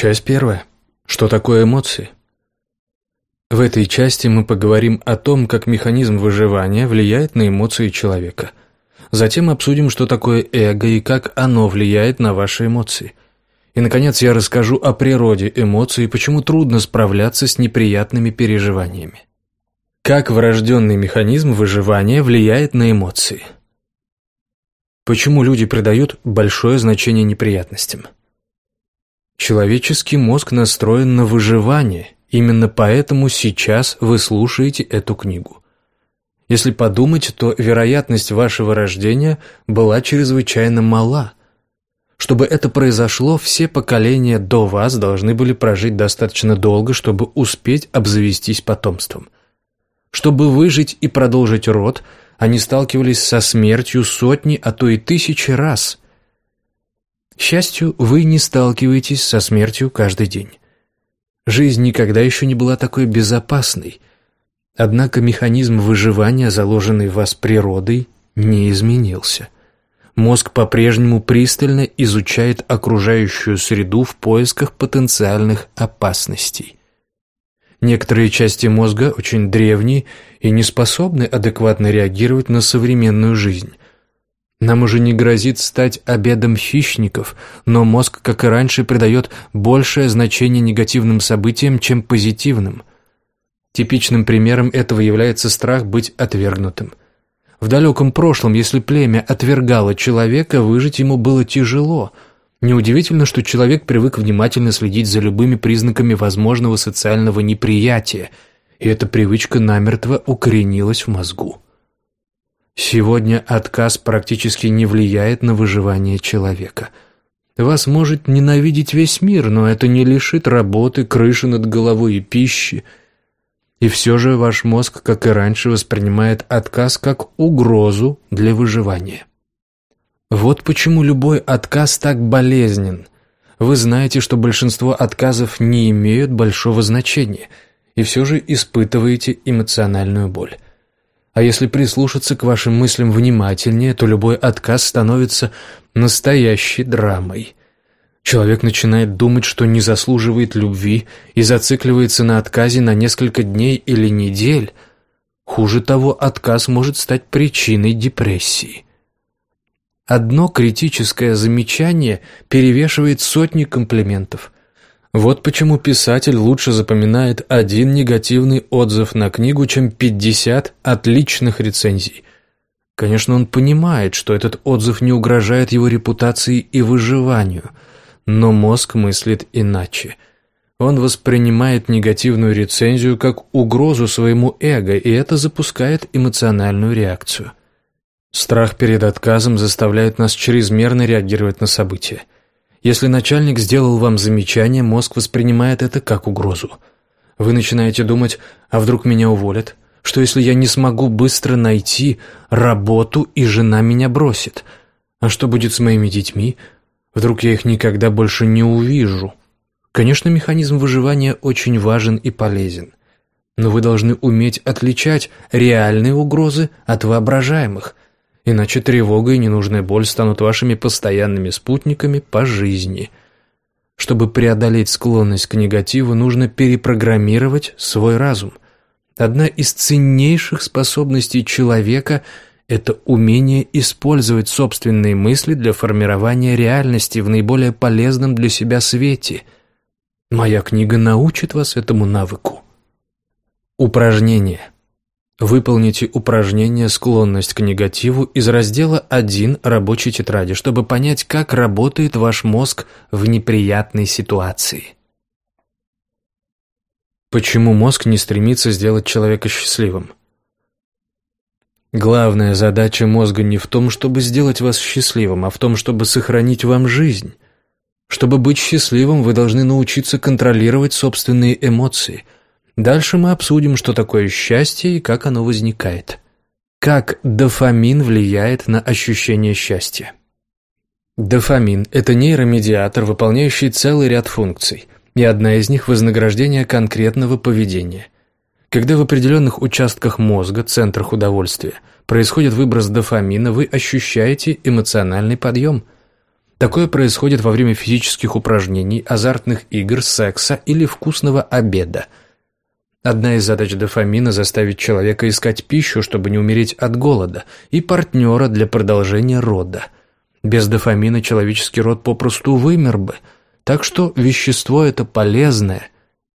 Часть первая. Что такое эмоции? В этой части мы поговорим о том, как механизм выживания влияет на эмоции человека. Затем обсудим, что такое эго и как оно влияет на ваши эмоции. И, наконец, я расскажу о природе эмоций и почему трудно справляться с неприятными переживаниями. Как врожденный механизм выживания влияет на эмоции? Почему люди придают большое значение неприятностям? Человеческий мозг настроен на выживание, именно поэтому сейчас вы слушаете эту книгу. Если подумать, то вероятность вашего рождения была чрезвычайно мала. Чтобы это произошло, все поколения до вас должны были прожить достаточно долго, чтобы успеть обзавестись потомством. Чтобы выжить и продолжить род, они сталкивались со смертью сотни, а то и тысячи раз – счастью, вы не сталкиваетесь со смертью каждый день. Жизнь никогда еще не была такой безопасной. Однако механизм выживания, заложенный в вас природой, не изменился. Мозг по-прежнему пристально изучает окружающую среду в поисках потенциальных опасностей. Некоторые части мозга очень древние и не способны адекватно реагировать на современную жизнь. Нам уже не грозит стать обедом хищников, но мозг, как и раньше, придает большее значение негативным событиям, чем позитивным. Типичным примером этого является страх быть отвергнутым. В далеком прошлом, если племя отвергало человека, выжить ему было тяжело. Неудивительно, что человек привык внимательно следить за любыми признаками возможного социального неприятия, и эта привычка намертво укоренилась в мозгу. Сегодня отказ практически не влияет на выживание человека. Вас может ненавидеть весь мир, но это не лишит работы, крыши над головой и пищи. И все же ваш мозг, как и раньше, воспринимает отказ как угрозу для выживания. Вот почему любой отказ так болезнен. Вы знаете, что большинство отказов не имеют большого значения, и все же испытываете эмоциональную боль. А если прислушаться к вашим мыслям внимательнее, то любой отказ становится настоящей драмой. Человек начинает думать, что не заслуживает любви и зацикливается на отказе на несколько дней или недель. Хуже того, отказ может стать причиной депрессии. Одно критическое замечание перевешивает сотни комплиментов – вот почему писатель лучше запоминает один негативный отзыв на книгу, чем 50 отличных рецензий. Конечно, он понимает, что этот отзыв не угрожает его репутации и выживанию, но мозг мыслит иначе. Он воспринимает негативную рецензию как угрозу своему эго, и это запускает эмоциональную реакцию. Страх перед отказом заставляет нас чрезмерно реагировать на события. Если начальник сделал вам замечание, мозг воспринимает это как угрозу. Вы начинаете думать, а вдруг меня уволят? Что если я не смогу быстро найти работу, и жена меня бросит? А что будет с моими детьми? Вдруг я их никогда больше не увижу? Конечно, механизм выживания очень важен и полезен. Но вы должны уметь отличать реальные угрозы от воображаемых – Иначе тревога и ненужная боль станут вашими постоянными спутниками по жизни. Чтобы преодолеть склонность к негативу, нужно перепрограммировать свой разум. Одна из ценнейших способностей человека – это умение использовать собственные мысли для формирования реальности в наиболее полезном для себя свете. Моя книга научит вас этому навыку. Упражнение – Выполните упражнение «Склонность к негативу» из раздела 1 рабочей тетради, чтобы понять, как работает ваш мозг в неприятной ситуации. Почему мозг не стремится сделать человека счастливым? Главная задача мозга не в том, чтобы сделать вас счастливым, а в том, чтобы сохранить вам жизнь. Чтобы быть счастливым, вы должны научиться контролировать собственные эмоции – Дальше мы обсудим, что такое счастье и как оно возникает. Как дофамин влияет на ощущение счастья. Дофамин – это нейромедиатор, выполняющий целый ряд функций, и одна из них – вознаграждение конкретного поведения. Когда в определенных участках мозга, центрах удовольствия, происходит выброс дофамина, вы ощущаете эмоциональный подъем. Такое происходит во время физических упражнений, азартных игр, секса или вкусного обеда. Одна из задач дофамина – заставить человека искать пищу, чтобы не умереть от голода, и партнера для продолжения рода. Без дофамина человеческий род попросту вымер бы, так что вещество это полезное.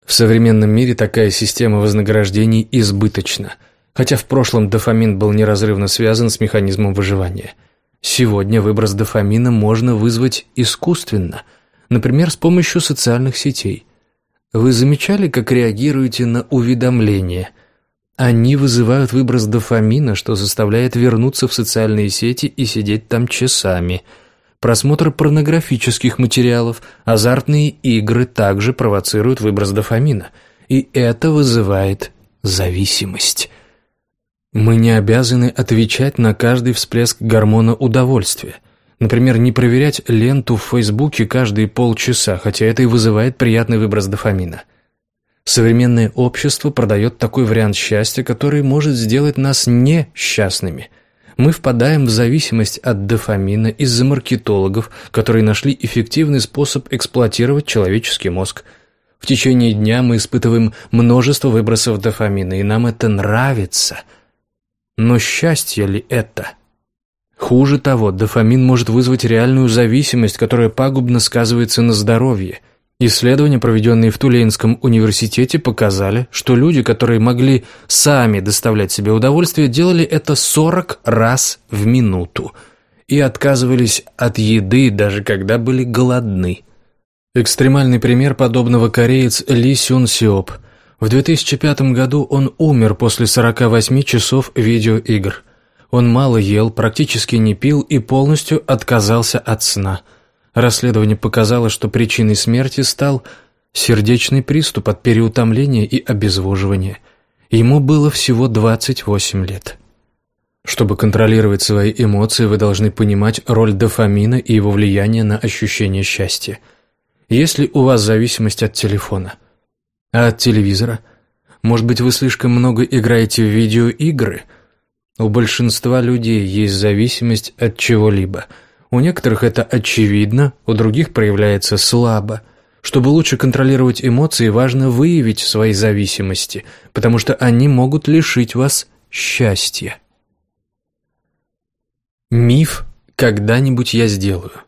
В современном мире такая система вознаграждений избыточна, хотя в прошлом дофамин был неразрывно связан с механизмом выживания – Сегодня выброс дофамина можно вызвать искусственно, например, с помощью социальных сетей. Вы замечали, как реагируете на уведомления? Они вызывают выброс дофамина, что заставляет вернуться в социальные сети и сидеть там часами. Просмотр порнографических материалов, азартные игры также провоцируют выброс дофамина, и это вызывает зависимость. Мы не обязаны отвечать на каждый всплеск гормона удовольствия. Например, не проверять ленту в Фейсбуке каждые полчаса, хотя это и вызывает приятный выброс дофамина. Современное общество продает такой вариант счастья, который может сделать нас несчастными. Мы впадаем в зависимость от дофамина из-за маркетологов, которые нашли эффективный способ эксплуатировать человеческий мозг. В течение дня мы испытываем множество выбросов дофамина, и нам это нравится – но счастье ли это? Хуже того, дофамин может вызвать реальную зависимость, которая пагубно сказывается на здоровье. Исследования, проведенные в Тулейнском университете, показали, что люди, которые могли сами доставлять себе удовольствие, делали это 40 раз в минуту и отказывались от еды, даже когда были голодны. Экстремальный пример подобного кореец Ли Сюн Сиоп – в 2005 году он умер после 48 часов видеоигр. Он мало ел, практически не пил и полностью отказался от сна. Расследование показало, что причиной смерти стал сердечный приступ от переутомления и обезвоживания. Ему было всего 28 лет. Чтобы контролировать свои эмоции, вы должны понимать роль дофамина и его влияние на ощущение счастья. Если у вас зависимость от телефона – а от телевизора? Может быть, вы слишком много играете в видеоигры? У большинства людей есть зависимость от чего-либо. У некоторых это очевидно, у других проявляется слабо. Чтобы лучше контролировать эмоции, важно выявить свои зависимости, потому что они могут лишить вас счастья. Миф «когда-нибудь я сделаю».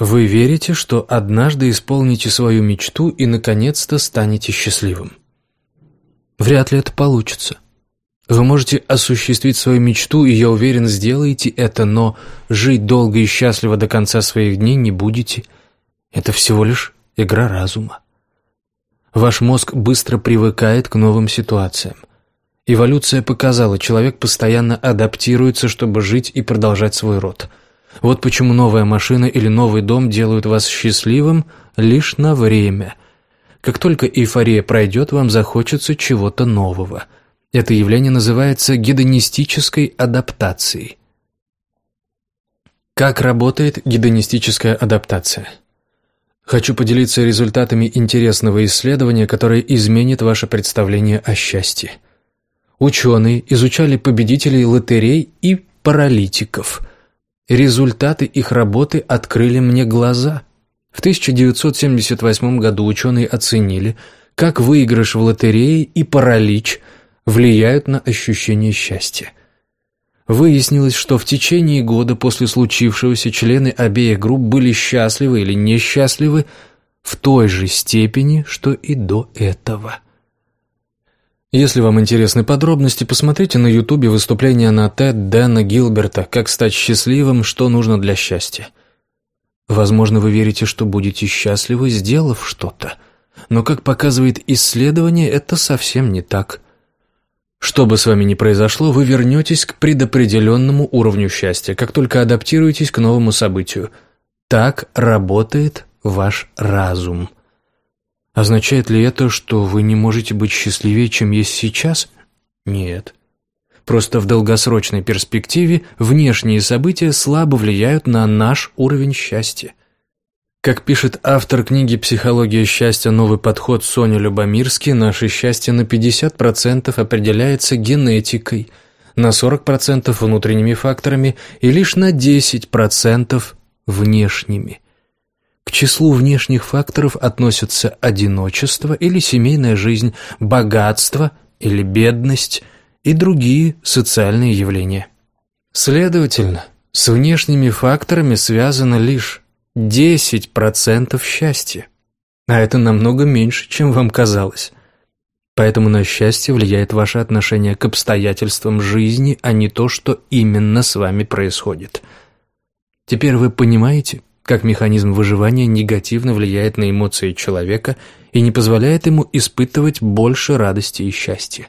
Вы верите, что однажды исполните свою мечту и, наконец-то, станете счастливым? Вряд ли это получится. Вы можете осуществить свою мечту, и, я уверен, сделаете это, но жить долго и счастливо до конца своих дней не будете. Это всего лишь игра разума. Ваш мозг быстро привыкает к новым ситуациям. Эволюция показала, человек постоянно адаптируется, чтобы жить и продолжать свой род – вот почему новая машина или новый дом делают вас счастливым лишь на время. Как только эйфория пройдет, вам захочется чего-то нового. Это явление называется гедонистической адаптацией. Как работает гедонистическая адаптация? Хочу поделиться результатами интересного исследования, которое изменит ваше представление о счастье. Ученые изучали победителей лотерей и паралитиков – Результаты их работы открыли мне глаза. В 1978 году ученые оценили, как выигрыш в лотерее и паралич влияют на ощущение счастья. Выяснилось, что в течение года после случившегося члены обеих групп были счастливы или несчастливы в той же степени, что и до этого. Если вам интересны подробности, посмотрите на ютубе выступление на TED Дэна Гилберта «Как стать счастливым. Что нужно для счастья». Возможно, вы верите, что будете счастливы, сделав что-то. Но, как показывает исследование, это совсем не так. Что бы с вами ни произошло, вы вернетесь к предопределенному уровню счастья, как только адаптируетесь к новому событию. Так работает ваш разум. Означает ли это, что вы не можете быть счастливее, чем есть сейчас? Нет. Просто в долгосрочной перспективе внешние события слабо влияют на наш уровень счастья. Как пишет автор книги «Психология счастья. Новый подход» Соня Любомирский, наше счастье на 50% определяется генетикой, на 40% внутренними факторами и лишь на 10% внешними. К числу внешних факторов относятся одиночество или семейная жизнь, богатство или бедность и другие социальные явления. Следовательно, с внешними факторами связано лишь 10% счастья. А это намного меньше, чем вам казалось. Поэтому на счастье влияет ваше отношение к обстоятельствам жизни, а не то, что именно с вами происходит. Теперь вы понимаете, как механизм выживания негативно влияет на эмоции человека и не позволяет ему испытывать больше радости и счастья.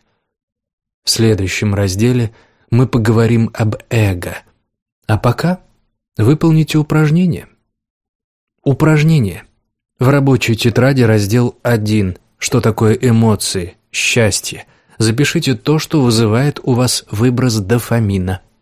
В следующем разделе мы поговорим об эго. А пока выполните упражнение. Упражнение. В рабочей тетради раздел 1 «Что такое эмоции? Счастье?» Запишите то, что вызывает у вас выброс дофамина –